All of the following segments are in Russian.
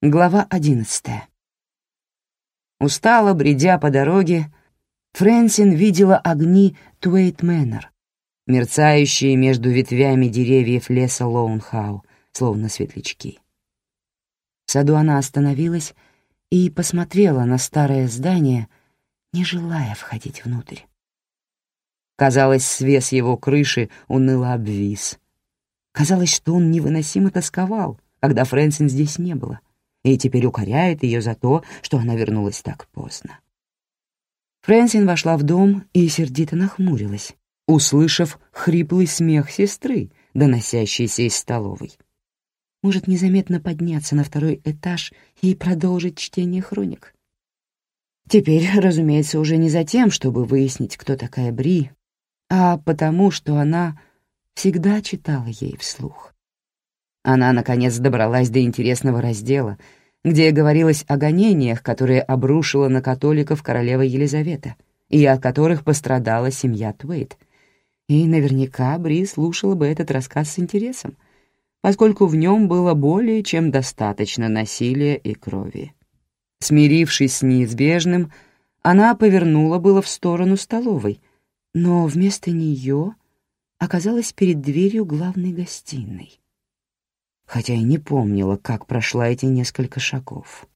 Глава одиннадцатая. Устало бредя по дороге, Фрэнсин видела огни Туэйт Мэннер, мерцающие между ветвями деревьев леса Лоунхау, словно светлячки. В саду она остановилась и посмотрела на старое здание, не желая входить внутрь. Казалось, свес его крыши уныло обвис. Казалось, что он невыносимо тосковал, когда Фрэнсин здесь не было и теперь укоряет ее за то, что она вернулась так поздно. Фрэнсин вошла в дом и сердито нахмурилась, услышав хриплый смех сестры, доносящийся из столовой. Может, незаметно подняться на второй этаж и продолжить чтение хроник? Теперь, разумеется, уже не за тем, чтобы выяснить, кто такая Бри, а потому, что она всегда читала ей вслух. Она, наконец, добралась до интересного раздела, где говорилось о гонениях, которые обрушила на католиков королева Елизавета, и от которых пострадала семья Твейт. И наверняка Бри слушала бы этот рассказ с интересом, поскольку в нем было более чем достаточно насилия и крови. Смирившись с неизбежным, она повернула было в сторону столовой, но вместо нее оказалась перед дверью главной гостиной хотя и не помнила, как прошла эти несколько шагов.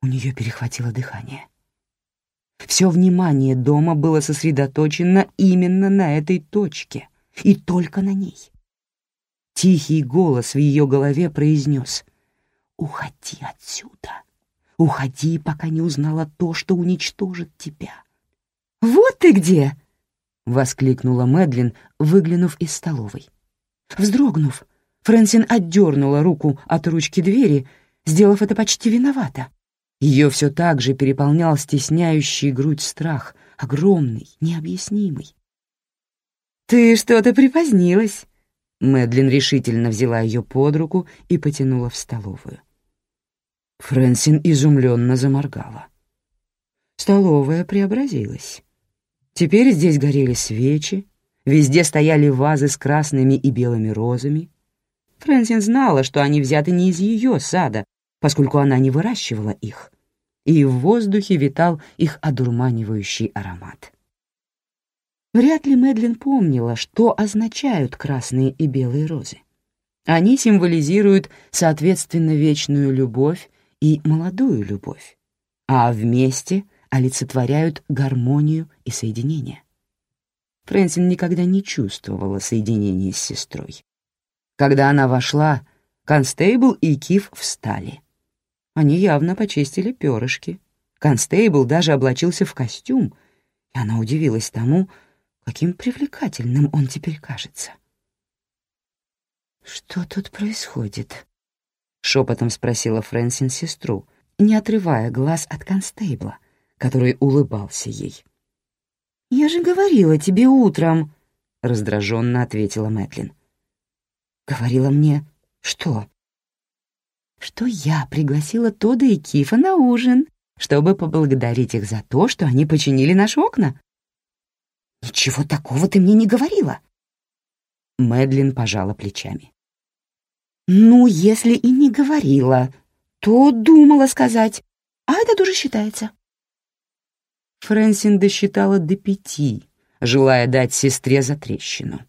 У нее перехватило дыхание. Все внимание дома было сосредоточено именно на этой точке, и только на ней. Тихий голос в ее голове произнес «Уходи отсюда! Уходи, пока не узнала то, что уничтожит тебя!» «Вот ты где!» — воскликнула Мэдлин, выглянув из столовой. Вздрогнув, Фрэнсин отдернула руку от ручки двери, сделав это почти виновато. Ее все так же переполнял стесняющий грудь страх, огромный, необъяснимый. «Ты что-то припозднилась!» Мэдлин решительно взяла ее под руку и потянула в столовую. Фрэнсин изумленно заморгала. Столовая преобразилась. Теперь здесь горели свечи, везде стояли вазы с красными и белыми розами, Фрэнсин знала, что они взяты не из ее сада, поскольку она не выращивала их, и в воздухе витал их одурманивающий аромат. Вряд ли Мэдлин помнила, что означают красные и белые розы. Они символизируют, соответственно, вечную любовь и молодую любовь, а вместе олицетворяют гармонию и соединение. Фрэнсин никогда не чувствовала соединения с сестрой. Когда она вошла, Констейбл и Киф встали. Они явно почистили перышки. Констейбл даже облачился в костюм, и она удивилась тому, каким привлекательным он теперь кажется. «Что тут происходит?» — шепотом спросила Фрэнсин сестру, не отрывая глаз от констейбла, который улыбался ей. «Я же говорила тебе утром», — раздраженно ответила Мэтлин. Говорила мне, что? Что я пригласила Тода и Кифа на ужин, чтобы поблагодарить их за то, что они починили наши окна. Ничего такого ты мне не говорила. Мэдлин пожала плечами. Ну, если и не говорила, то думала сказать, а это тоже считается. Фрэнсин досчитала до пяти, желая дать сестре за трещину.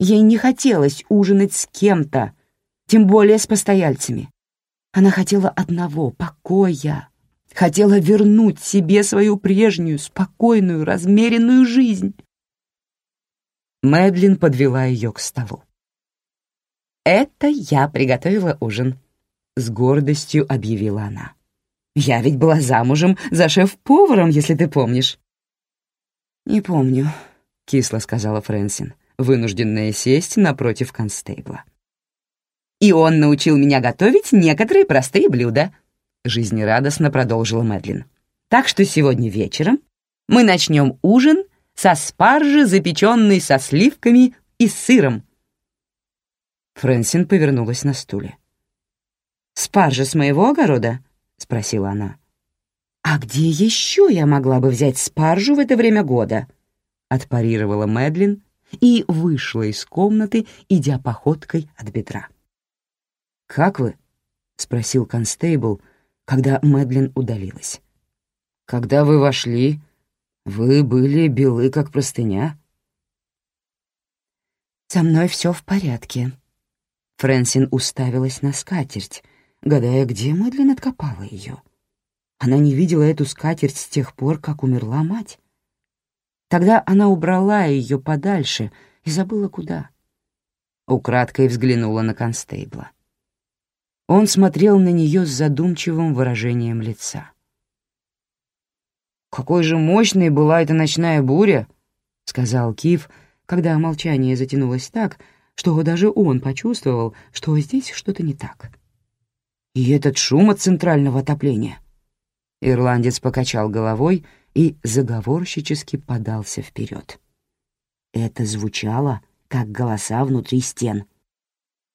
Ей не хотелось ужинать с кем-то, тем более с постояльцами. Она хотела одного — покоя. Хотела вернуть себе свою прежнюю, спокойную, размеренную жизнь. Мэдлин подвела ее к столу. «Это я приготовила ужин», — с гордостью объявила она. «Я ведь была замужем за шеф-поваром, если ты помнишь». «Не помню», — кисло сказала Фрэнсин вынужденная сесть напротив констейбла. «И он научил меня готовить некоторые простые блюда», — жизнерадостно продолжила Мэдлин. «Так что сегодня вечером мы начнем ужин со спаржи, запеченной со сливками и сыром». Фрэнсин повернулась на стуле. «Спаржа с моего огорода?» — спросила она. «А где еще я могла бы взять спаржу в это время года?» — отпарировала Мэдлин, и вышла из комнаты, идя походкой от бедра. «Как вы?» — спросил констейбл, когда Мэдлин удалилась. «Когда вы вошли, вы были белы, как простыня?» «Со мной все в порядке». Фрэнсин уставилась на скатерть, гадая, где Мэдлин откопала ее. Она не видела эту скатерть с тех пор, как умерла мать. Тогда она убрала ее подальше и забыла куда. Украдкой взглянула на констейбла. Он смотрел на нее с задумчивым выражением лица. «Какой же мощной была эта ночная буря!» — сказал Кив, когда молчание затянулось так, что даже он почувствовал, что здесь что-то не так. «И этот шум от центрального отопления!» Ирландец покачал головой и заговорщически подался вперед. Это звучало, как голоса внутри стен.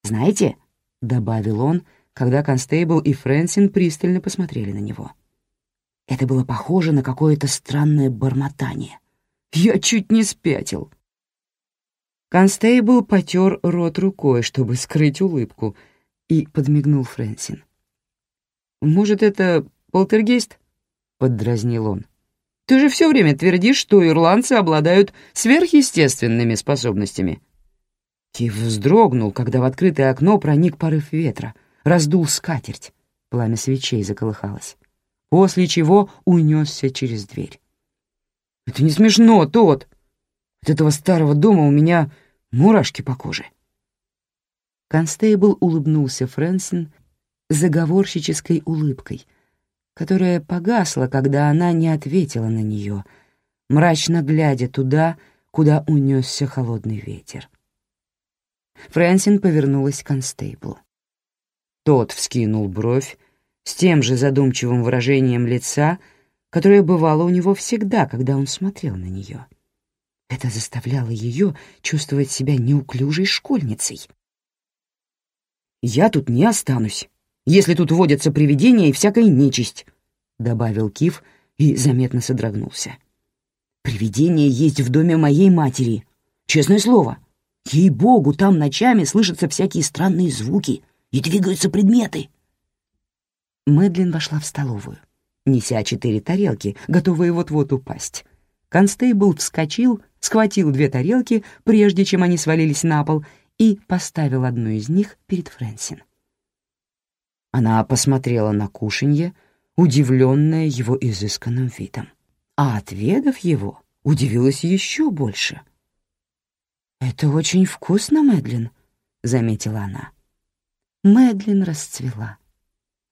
«Знаете», — добавил он, когда Констейбл и Фрэнсин пристально посмотрели на него. Это было похоже на какое-то странное бормотание. Я чуть не спятил. Констейбл потер рот рукой, чтобы скрыть улыбку, и подмигнул Фрэнсин. «Может, это полтергейст?» — поддразнил он. «Ты же все время твердишь, что ирландцы обладают сверхъестественными способностями». Кив вздрогнул, когда в открытое окно проник порыв ветра, раздул скатерть, пламя свечей заколыхалось, после чего унесся через дверь. «Это не смешно, тот! От этого старого дома у меня мурашки по коже». Констейбл улыбнулся Фрэнсин заговорщической улыбкой, которая погасла, когда она не ответила на нее, мрачно глядя туда, куда унесся холодный ветер. Фрэнсин повернулась к констейблу. Тот вскинул бровь с тем же задумчивым выражением лица, которое бывало у него всегда, когда он смотрел на нее. Это заставляло ее чувствовать себя неуклюжей школьницей. «Я тут не останусь, если тут водятся привидения и всякая нечисть», — добавил Кив и заметно содрогнулся. «Привидения есть в доме моей матери, честное слово. Ей-богу, там ночами слышатся всякие странные звуки и двигаются предметы». Мэдлин вошла в столовую, неся четыре тарелки, готовые вот-вот упасть. Констейбл вскочил, схватил две тарелки, прежде чем они свалились на пол, и поставил одну из них перед Фрэнсин. Она посмотрела на кушанье, удивленная его изысканным видом, а, отведав его, удивилась еще больше. «Это очень вкусно, Мэдлин», — заметила она. Мэдлин расцвела.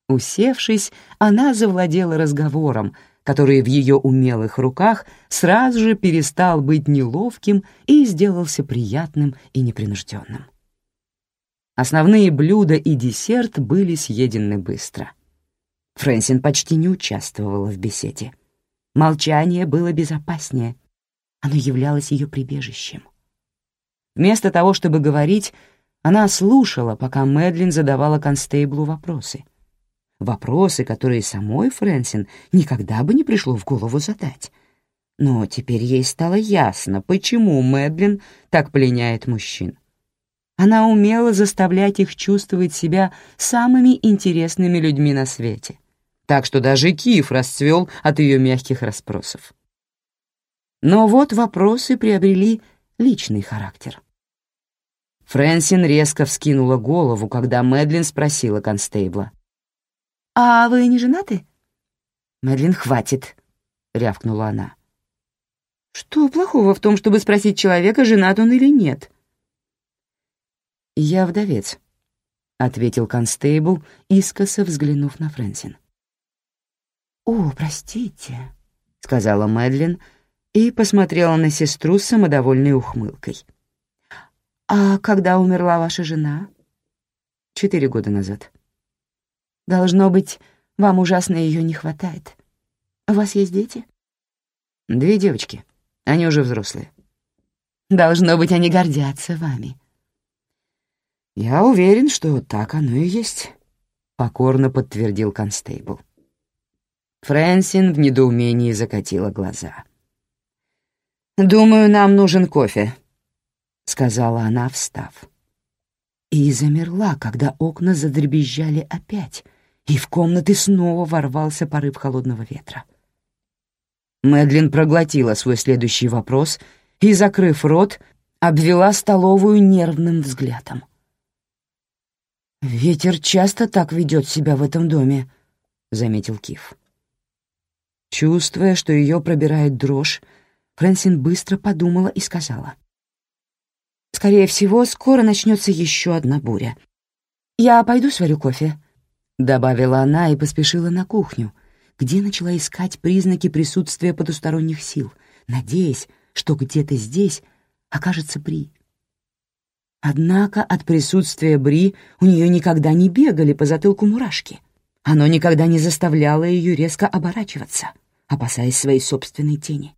Усевшись, она завладела разговором, который в ее умелых руках сразу же перестал быть неловким и сделался приятным и непринужденным. Основные блюда и десерт были съедены быстро. Фрэнсин почти не участвовала в беседе. Молчание было безопаснее. Оно являлось ее прибежищем. Вместо того, чтобы говорить, она слушала, пока Мэдлин задавала констейблу вопросы — вопросы, которые самой Фрэнсин никогда бы не пришло в голову задать. Но теперь ей стало ясно, почему Мэдлин так пленяет мужчин. Она умела заставлять их чувствовать себя самыми интересными людьми на свете, так что даже Киев расцвел от ее мягких расспросов. Но вот вопросы приобрели личный характер. Фрэнсин резко вскинула голову, когда Мэдлин спросила констейбла. «А вы не женаты?» «Мэдлин, хватит», — рявкнула она. «Что плохого в том, чтобы спросить человека, женат он или нет?» «Я вдовец», — ответил констейбл, искоса взглянув на Фрэнсин. «О, простите», — сказала Мэдлин и посмотрела на сестру с самодовольной ухмылкой. «А когда умерла ваша жена?» «Четыре года назад». Должно быть, вам ужасно ее не хватает. У вас есть дети? Две девочки. Они уже взрослые. Должно быть, они гордятся вами. Я уверен, что так оно и есть, покорно подтвердил констейбл. Фрэнсин в недоумении закатила глаза. «Думаю, нам нужен кофе», — сказала она, встав. И замерла, когда окна задребезжали опять, и в комнаты снова ворвался порыв холодного ветра. Мэдлин проглотила свой следующий вопрос и, закрыв рот, обвела столовую нервным взглядом. «Ветер часто так ведет себя в этом доме», — заметил Киф. Чувствуя, что ее пробирает дрожь, Фрэнсин быстро подумала и сказала. «Скорее всего, скоро начнется еще одна буря. Я пойду сварю кофе», — добавила она и поспешила на кухню, где начала искать признаки присутствия потусторонних сил, надеясь, что где-то здесь окажется Бри. Однако от присутствия Бри у нее никогда не бегали по затылку мурашки. Оно никогда не заставляло ее резко оборачиваться, опасаясь своей собственной тени.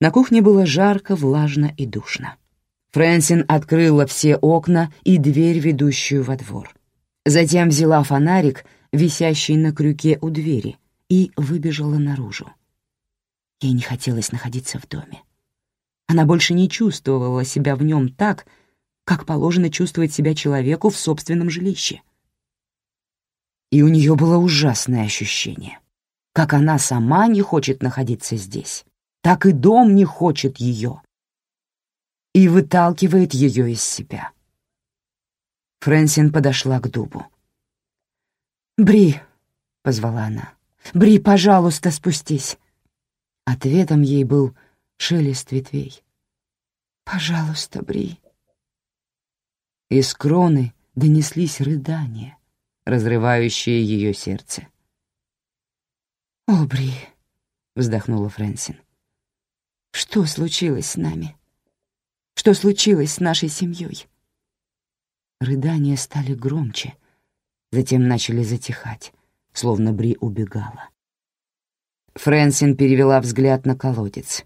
На кухне было жарко, влажно и душно. Фрэнсин открыла все окна и дверь, ведущую во двор. Затем взяла фонарик висящий на крюке у двери, и выбежала наружу. Ей не хотелось находиться в доме. Она больше не чувствовала себя в нем так, как положено чувствовать себя человеку в собственном жилище. И у нее было ужасное ощущение. Как она сама не хочет находиться здесь, так и дом не хочет ее. И выталкивает ее из себя. Фрэнсин подошла к дубу. «Бри!» — позвала она. «Бри, пожалуйста, спустись!» Ответом ей был шелест ветвей. «Пожалуйста, Бри!» Из кроны донеслись рыдания, разрывающие ее сердце. «О, Бри!» — вздохнула Фрэнсин. «Что случилось с нами? Что случилось с нашей семьей?» Рыдания стали громче — затем начали затихать, словно Бри убегала. Фрэнсин перевела взгляд на колодец.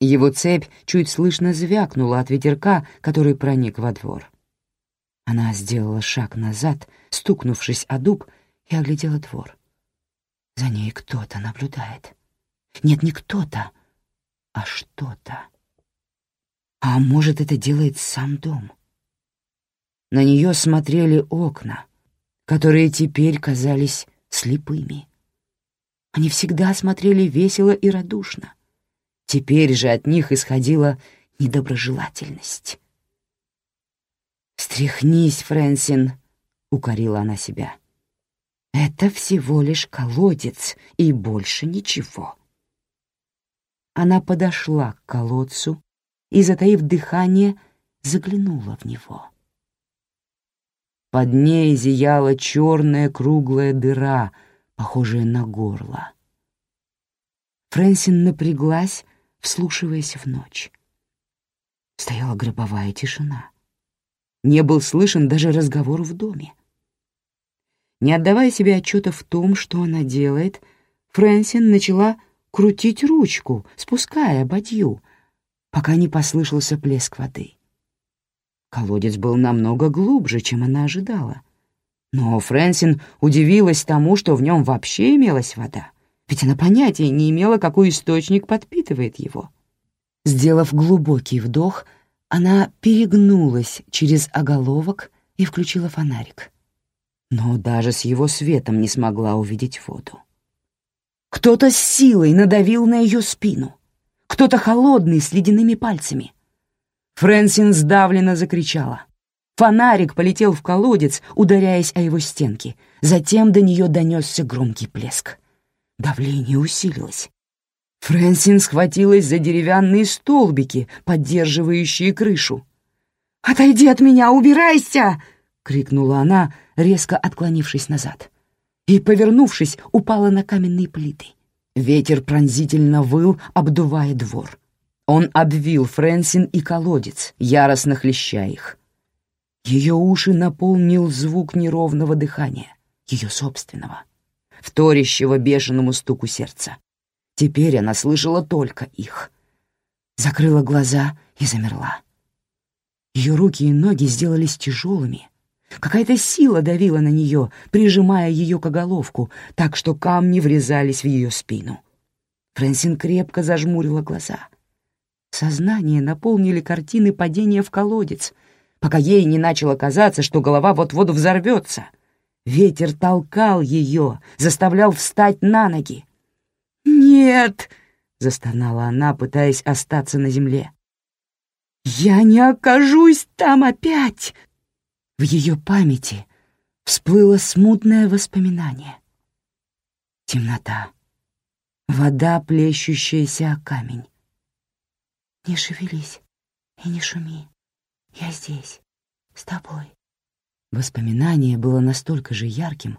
Его цепь чуть слышно звякнула от ветерка, который проник во двор. Она сделала шаг назад, стукнувшись о дуб, и оглядела двор. За ней кто-то наблюдает. Нет, не кто-то, а что-то. А может, это делает сам дом? На нее смотрели окна, которые теперь казались слепыми. Они всегда смотрели весело и радушно. Теперь же от них исходила недоброжелательность. «Стряхнись, Фрэнсин», — укорила она себя. «Это всего лишь колодец и больше ничего». Она подошла к колодцу и, затаив дыхание, заглянула в него. Под ней зияла черная круглая дыра, похожая на горло. Фрэнсин напряглась, вслушиваясь в ночь. Стояла гробовая тишина. Не был слышен даже разговор в доме. Не отдавая себе отчета в том, что она делает, Фрэнсин начала крутить ручку, спуская бадью, пока не послышался плеск воды. Колодец был намного глубже, чем она ожидала. Но Фрэнсин удивилась тому, что в нем вообще имелась вода, ведь она понятия не имела, какой источник подпитывает его. Сделав глубокий вдох, она перегнулась через оголовок и включила фонарик. Но даже с его светом не смогла увидеть воду. Кто-то с силой надавил на ее спину. Кто-то холодный, с ледяными пальцами. Фрэнсин сдавленно закричала. Фонарик полетел в колодец, ударяясь о его стенки. Затем до нее донесся громкий плеск. Давление усилилось. Фрэнсин схватилась за деревянные столбики, поддерживающие крышу. «Отойди от меня, убирайся!» — крикнула она, резко отклонившись назад. И, повернувшись, упала на каменные плиты. Ветер пронзительно выл, обдувая двор. Он обвил Фрэнсин и колодец, яростно хлеща их. Ее уши наполнил звук неровного дыхания, ее собственного, вторящего бешеному стуку сердца. Теперь она слышала только их. Закрыла глаза и замерла. Ее руки и ноги сделались тяжелыми. Какая-то сила давила на нее, прижимая ее к оголовку, так что камни врезались в ее спину. Фрэнсин крепко зажмурила глаза — Сознание наполнили картины падения в колодец, пока ей не начало казаться, что голова вот-вот взорвется. Ветер толкал ее, заставлял встать на ноги. «Нет!» — застонала она, пытаясь остаться на земле. «Я не окажусь там опять!» В ее памяти всплыло смутное воспоминание. Темнота. Вода, плещущаяся о камень. «Не шевелись и не шуми. Я здесь, с тобой». Воспоминание было настолько же ярким,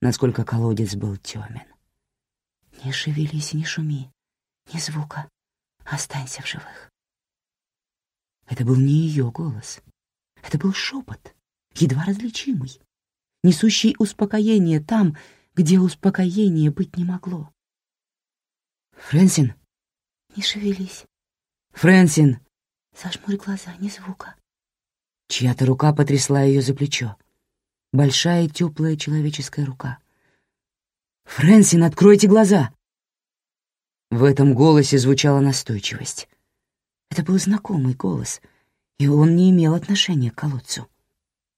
насколько колодец был темен. «Не шевелись не шуми. Ни звука. Останься в живых». Это был не ее голос. Это был шепот, едва различимый, несущий успокоение там, где успокоения быть не могло. «Фрэнсин?» «Не шевелись». «Фрэнсин!» «Зажмурь глаза, ни звука». Чья-то рука потрясла ее за плечо. Большая теплая человеческая рука. «Фрэнсин, откройте глаза!» В этом голосе звучала настойчивость. Это был знакомый голос, и он не имел отношения к колодцу.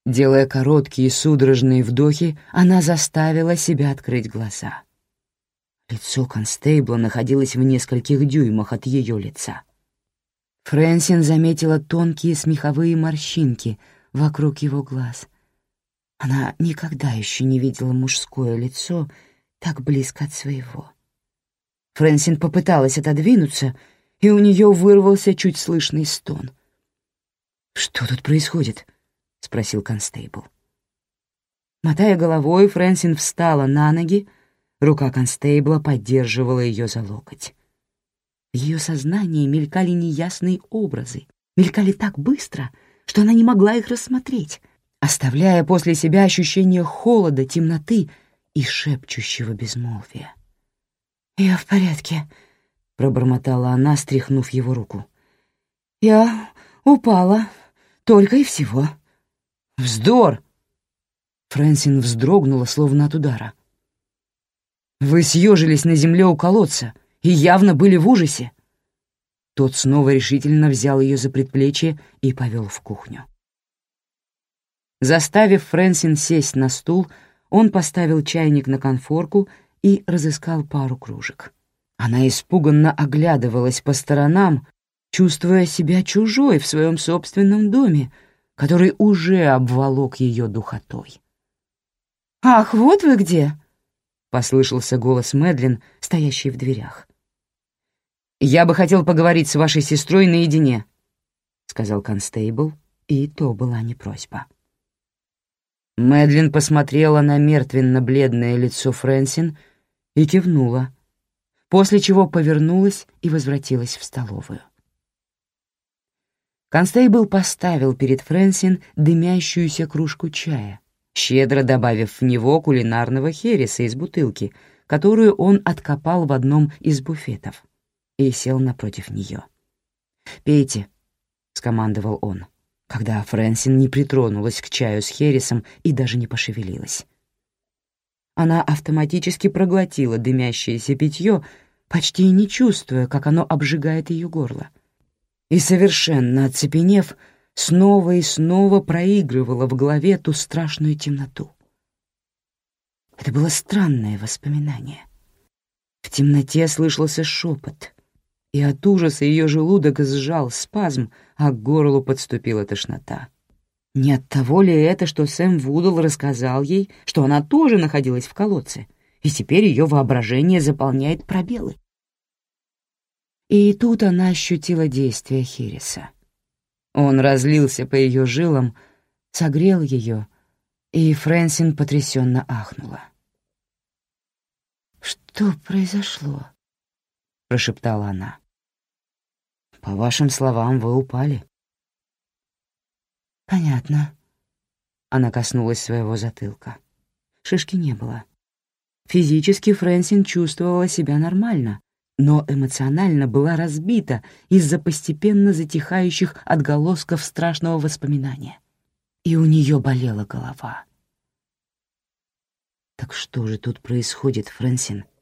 Делая короткие судорожные вдохи, она заставила себя открыть глаза. Лицо констейбла находилось в нескольких дюймах от ее лица. Фрэнсин заметила тонкие смеховые морщинки вокруг его глаз. Она никогда еще не видела мужское лицо так близко от своего. Фрэнсин попыталась отодвинуться, и у нее вырвался чуть слышный стон. «Что тут происходит?» — спросил констейбл. Мотая головой, Фрэнсин встала на ноги, рука констейбла поддерживала ее за локоть. В ее сознании мелькали неясные образы, мелькали так быстро, что она не могла их рассмотреть, оставляя после себя ощущение холода, темноты и шепчущего безмолвия. «Я в порядке», — пробормотала она, стряхнув его руку. «Я упала, только и всего». «Вздор!» Фрэнсин вздрогнула, словно от удара. «Вы съежились на земле у колодца и явно были в ужасе». Тот снова решительно взял ее за предплечье и повел в кухню. Заставив Фрэнсин сесть на стул, он поставил чайник на конфорку и разыскал пару кружек. Она испуганно оглядывалась по сторонам, чувствуя себя чужой в своем собственном доме, который уже обволок ее духотой. «Ах, вот вы где!» — послышался голос Мэдлин, стоящий в дверях. «Я бы хотел поговорить с вашей сестрой наедине», — сказал констейбл, и то была не просьба. Мэдлин посмотрела на мертвенно-бледное лицо Фрэнсин и кивнула, после чего повернулась и возвратилась в столовую. Констейбл поставил перед Фрэнсин дымящуюся кружку чая, щедро добавив в него кулинарного хереса из бутылки, которую он откопал в одном из буфетов, и сел напротив нее. «Пейте», — скомандовал он, когда Фрэнсин не притронулась к чаю с хересом и даже не пошевелилась. Она автоматически проглотила дымящееся питье, почти не чувствуя, как оно обжигает ее горло — и, совершенно оцепенев, снова и снова проигрывала в голове ту страшную темноту. Это было странное воспоминание. В темноте слышался шепот, и от ужаса ее желудок сжал спазм, а к горлу подступила тошнота. Не от того ли это, что Сэм Вудл рассказал ей, что она тоже находилась в колодце, и теперь ее воображение заполняет пробелы? И тут она ощутила действие Хириса. Он разлился по ее жилам, согрел ее, и Фрэнсин потрясенно ахнула. «Что произошло?» — прошептала она. «По вашим словам, вы упали». «Понятно». Она коснулась своего затылка. Шишки не было. Физически Фрэнсин чувствовала себя нормально, но эмоционально была разбита из-за постепенно затихающих отголосков страшного воспоминания. И у нее болела голова. «Так что же тут происходит, Фрэнсин?» —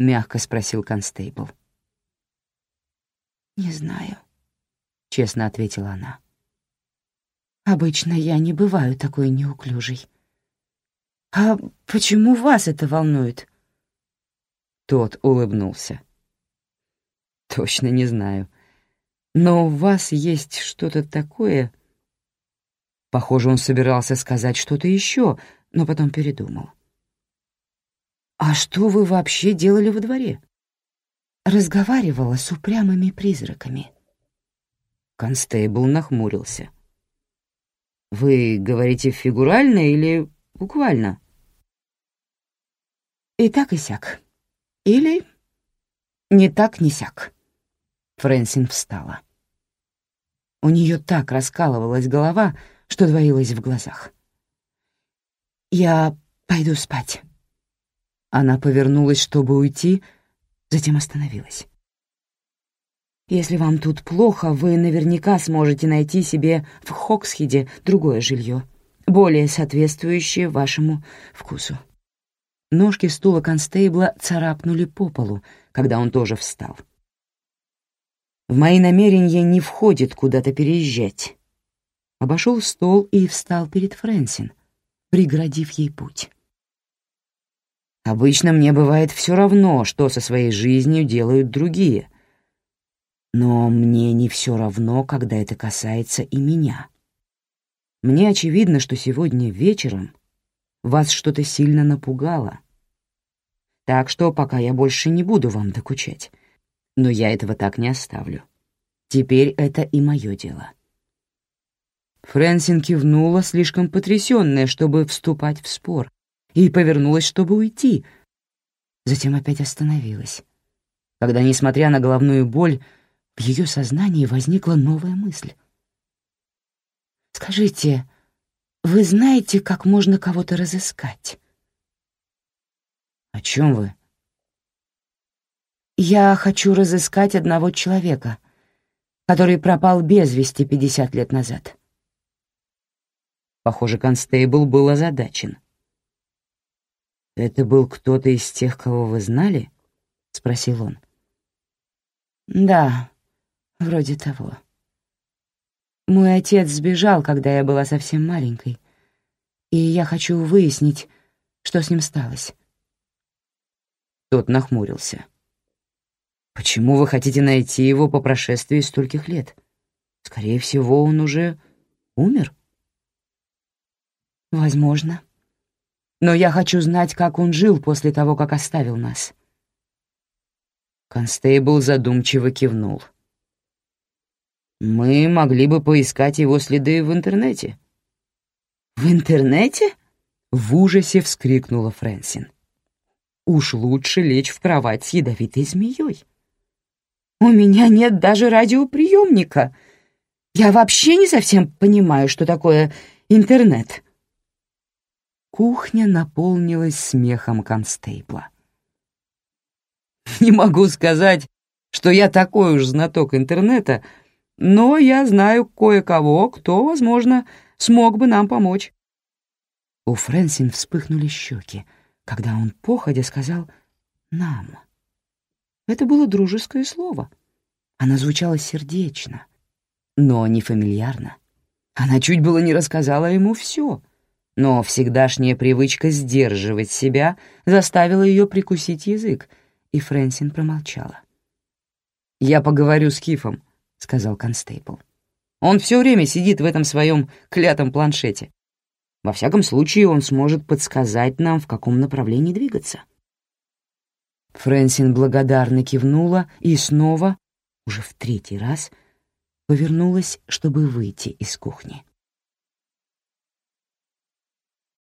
мягко спросил констейбл. «Не знаю», — честно ответила она. Обычно я не бываю такой неуклюжей. А почему вас это волнует? Тот улыбнулся. Точно не знаю. Но у вас есть что-то такое... Похоже, он собирался сказать что-то еще, но потом передумал. «А что вы вообще делали во дворе?» «Разговаривала с упрямыми призраками». Констейбл нахмурился. «Вы говорите фигурально или буквально?» «И так, и сяк. Или не так, не сяк». Фрэнсин встала. У нее так раскалывалась голова, что двоилась в глазах. «Я пойду спать». Она повернулась, чтобы уйти, затем остановилась. «Если вам тут плохо, вы наверняка сможете найти себе в Хоксхеде другое жилье, более соответствующее вашему вкусу». Ножки стула констейбла царапнули по полу, когда он тоже встал. В мои намерения не входит куда-то переезжать. Обошел стол и встал перед Фрэнсин, преградив ей путь. Обычно мне бывает все равно, что со своей жизнью делают другие. Но мне не все равно, когда это касается и меня. Мне очевидно, что сегодня вечером вас что-то сильно напугало. Так что пока я больше не буду вам докучать. Но я этого так не оставлю. Теперь это и мое дело. Фрэнсин кивнула, слишком потрясённая, чтобы вступать в спор, и повернулась, чтобы уйти. Затем опять остановилась, когда, несмотря на головную боль, в ее сознании возникла новая мысль. «Скажите, вы знаете, как можно кого-то разыскать?» «О чем вы?» «Я хочу разыскать одного человека, который пропал без вести пятьдесят лет назад». Похоже, констейбл был озадачен. «Это был кто-то из тех, кого вы знали?» — спросил он. «Да, вроде того. Мой отец сбежал, когда я была совсем маленькой, и я хочу выяснить, что с ним сталось». Тот нахмурился. «Почему вы хотите найти его по прошествии стольких лет? Скорее всего, он уже умер?» «Возможно», но я хочу знать, как он жил после того, как оставил нас». Констейбл задумчиво кивнул. «Мы могли бы поискать его следы в интернете». «В интернете?» — в ужасе вскрикнула Фрэнсин. «Уж лучше лечь в кровать с ядовитой змеей». «У меня нет даже радиоприемника. Я вообще не совсем понимаю, что такое интернет». Кухня наполнилась смехом констейбла. «Не могу сказать, что я такой уж знаток интернета, но я знаю кое-кого, кто, возможно, смог бы нам помочь». У Фрэнсин вспыхнули щеки, когда он походя сказал «нам». Это было дружеское слово. Оно звучало сердечно, но не фамильярно. Она чуть было не рассказала ему все — но всегдашняя привычка сдерживать себя заставила ее прикусить язык, и Фрэнсин промолчала. «Я поговорю с Кифом», — сказал констейбл. «Он все время сидит в этом своем клятом планшете. Во всяком случае, он сможет подсказать нам, в каком направлении двигаться». Фрэнсин благодарно кивнула и снова, уже в третий раз, повернулась, чтобы выйти из кухни.